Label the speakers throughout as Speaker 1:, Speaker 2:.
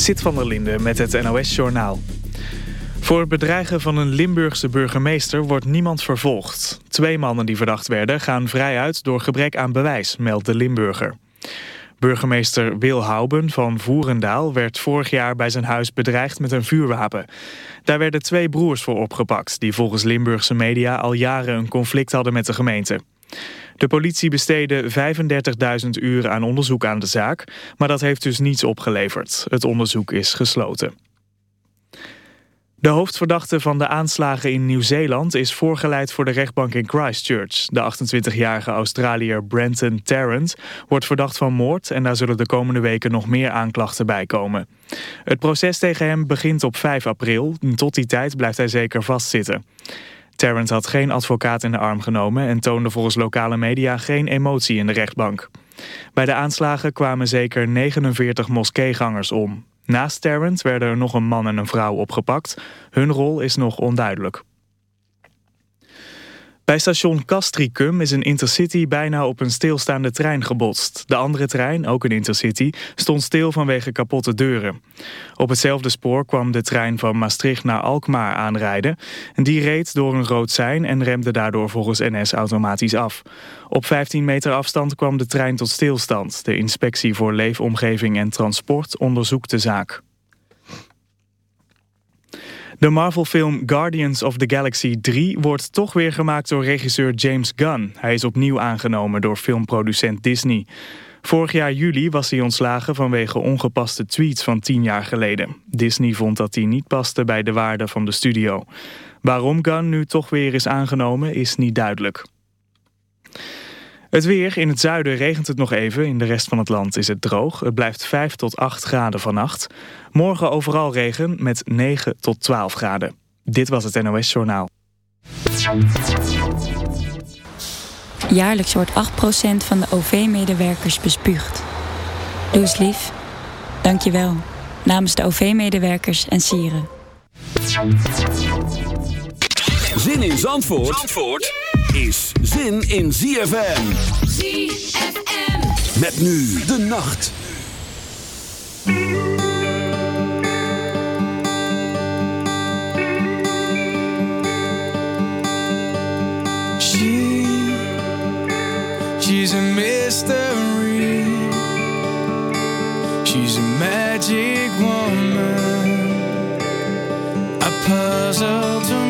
Speaker 1: Sit van der Linde met het NOS-journaal. Voor het bedreigen van een Limburgse burgemeester wordt niemand vervolgd. Twee mannen die verdacht werden gaan vrij uit door gebrek aan bewijs, meldt de Limburger. Burgemeester Wil Houben van Voerendaal werd vorig jaar bij zijn huis bedreigd met een vuurwapen. Daar werden twee broers voor opgepakt die volgens Limburgse media al jaren een conflict hadden met de gemeente. De politie besteedde 35.000 uur aan onderzoek aan de zaak, maar dat heeft dus niets opgeleverd. Het onderzoek is gesloten. De hoofdverdachte van de aanslagen in Nieuw-Zeeland is voorgeleid voor de rechtbank in Christchurch. De 28-jarige Australiër Brenton Tarrant wordt verdacht van moord en daar zullen de komende weken nog meer aanklachten bij komen. Het proces tegen hem begint op 5 april. Tot die tijd blijft hij zeker vastzitten. Tarrant had geen advocaat in de arm genomen en toonde volgens lokale media geen emotie in de rechtbank. Bij de aanslagen kwamen zeker 49 moskeegangers om. Naast Tarrant werden er nog een man en een vrouw opgepakt. Hun rol is nog onduidelijk. Bij station Castricum is een intercity bijna op een stilstaande trein gebotst. De andere trein, ook een intercity, stond stil vanwege kapotte deuren. Op hetzelfde spoor kwam de trein van Maastricht naar Alkmaar aanrijden. En die reed door een rood sein en remde daardoor volgens NS automatisch af. Op 15 meter afstand kwam de trein tot stilstand. De inspectie voor leefomgeving en transport onderzoekt de zaak. De Marvel-film Guardians of the Galaxy 3 wordt toch weer gemaakt door regisseur James Gunn. Hij is opnieuw aangenomen door filmproducent Disney. Vorig jaar juli was hij ontslagen vanwege ongepaste tweets van tien jaar geleden. Disney vond dat hij niet paste bij de waarde van de studio. Waarom Gunn nu toch weer is aangenomen is niet duidelijk. Het weer. In het zuiden regent het nog even. In de rest van het land is het droog. Het blijft 5 tot 8 graden vannacht. Morgen overal regen met 9 tot 12 graden. Dit was het NOS Journaal.
Speaker 2: Jaarlijks wordt 8% van de OV-medewerkers bespuugd. Doe eens lief. Dank je wel. Namens de OV-medewerkers en sieren.
Speaker 3: Zin in Zandvoort? Zandvoort? Is zin in ZFM.
Speaker 4: ZFM.
Speaker 3: Met nu de nacht.
Speaker 5: She, she's a mystery. She's a magic woman. A puzzle to me.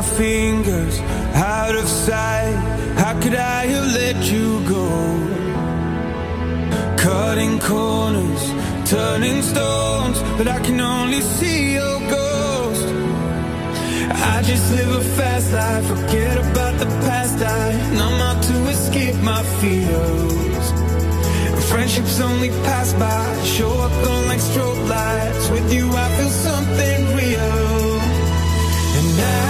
Speaker 5: my fingers out of sight. How could I have let you go? Cutting corners, turning stones But I can only see your ghost. I just live a fast life, forget about the past. I numb out to escape my fears. Friendships only pass by, show up on like strobe lights. With you I feel something real. And
Speaker 3: now.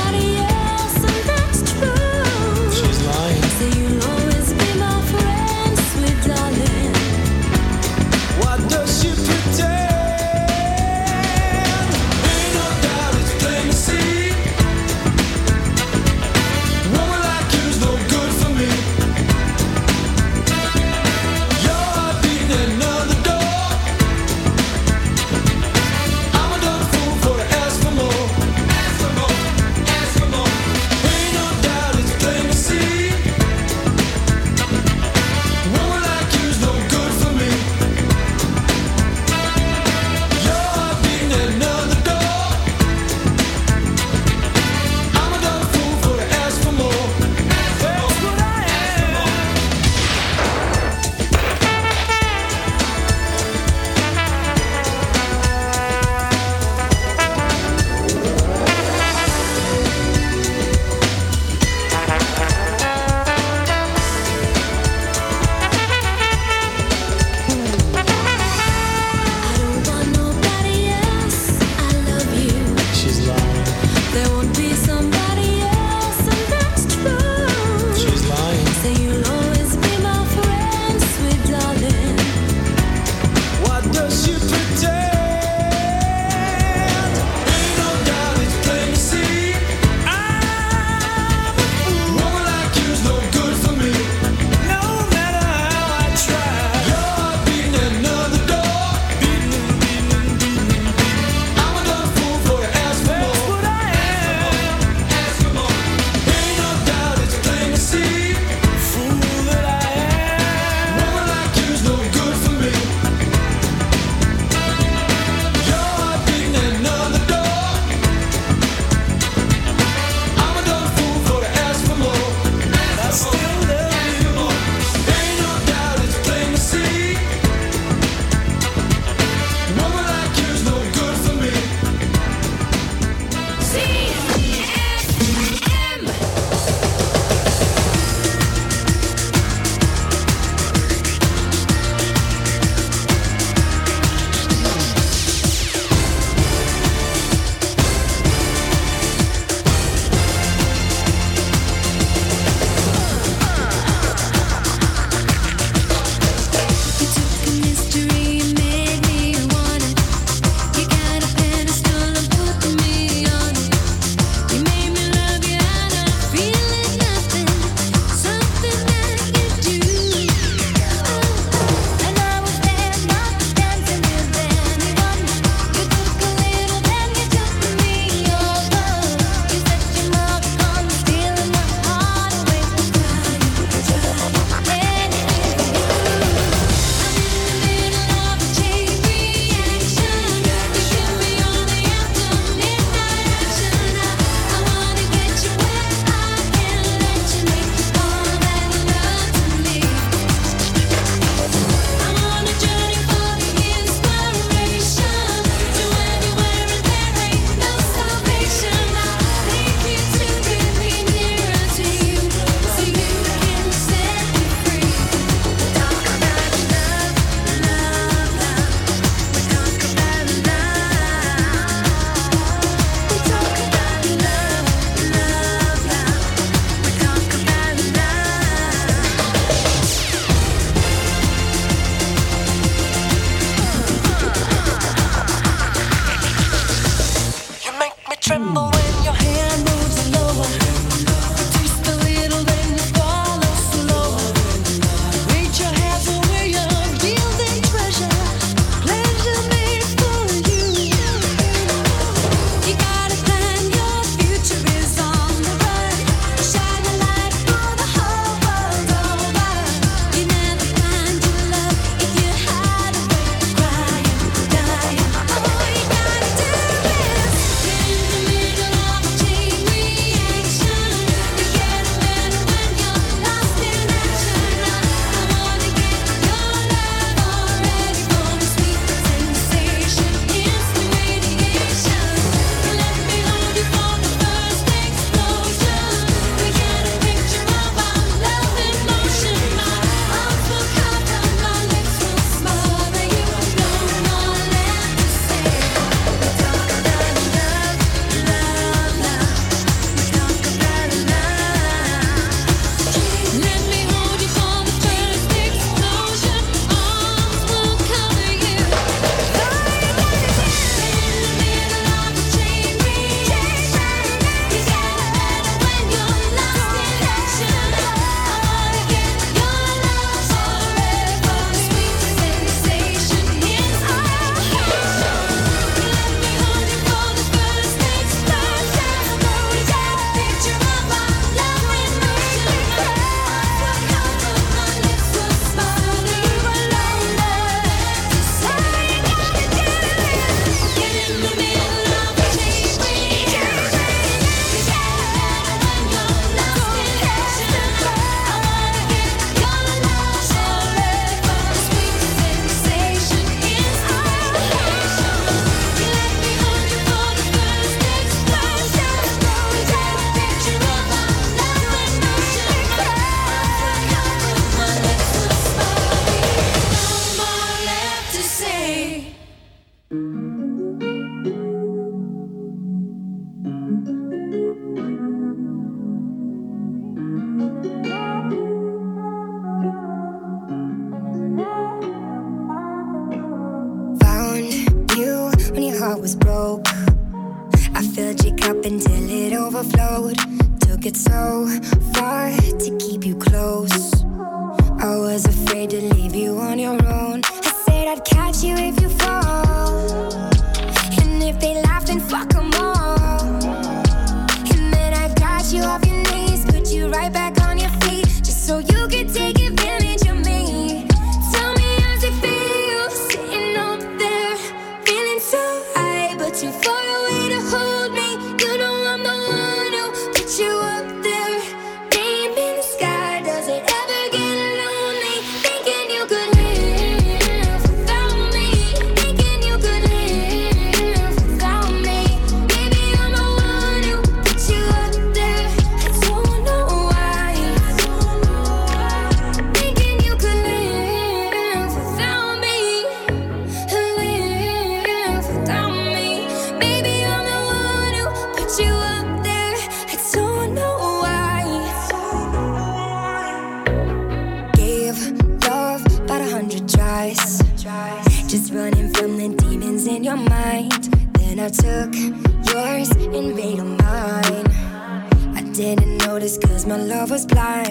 Speaker 6: I was blind.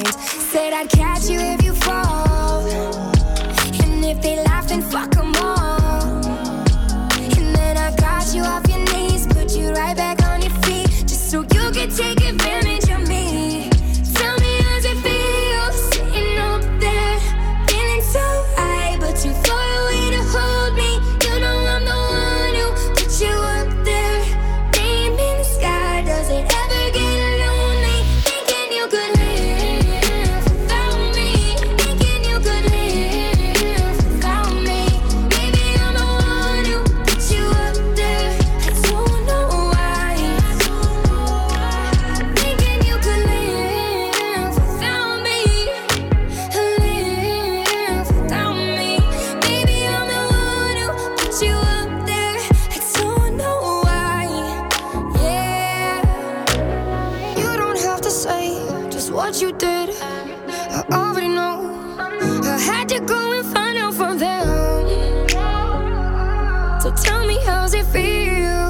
Speaker 6: So tell me, how's it feel?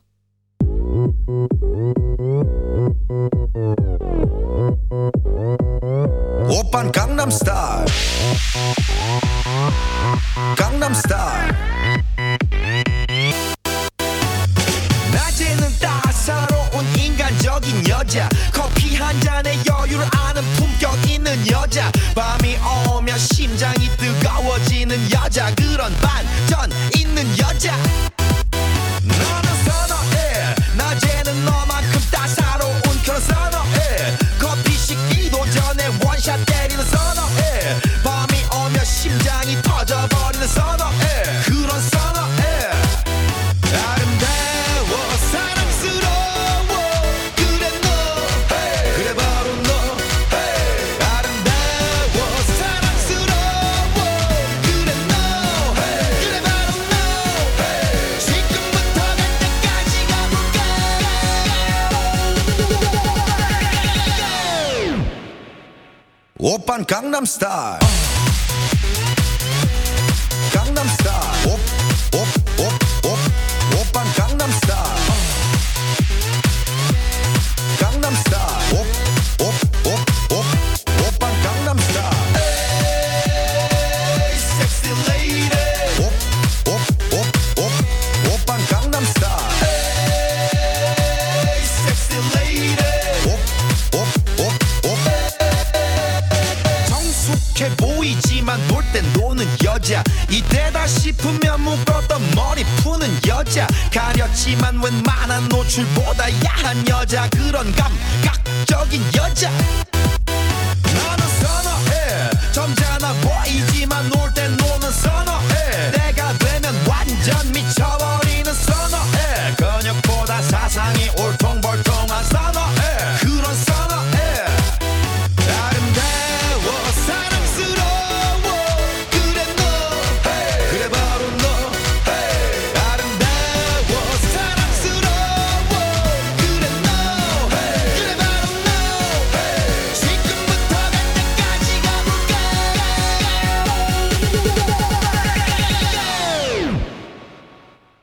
Speaker 7: I'm.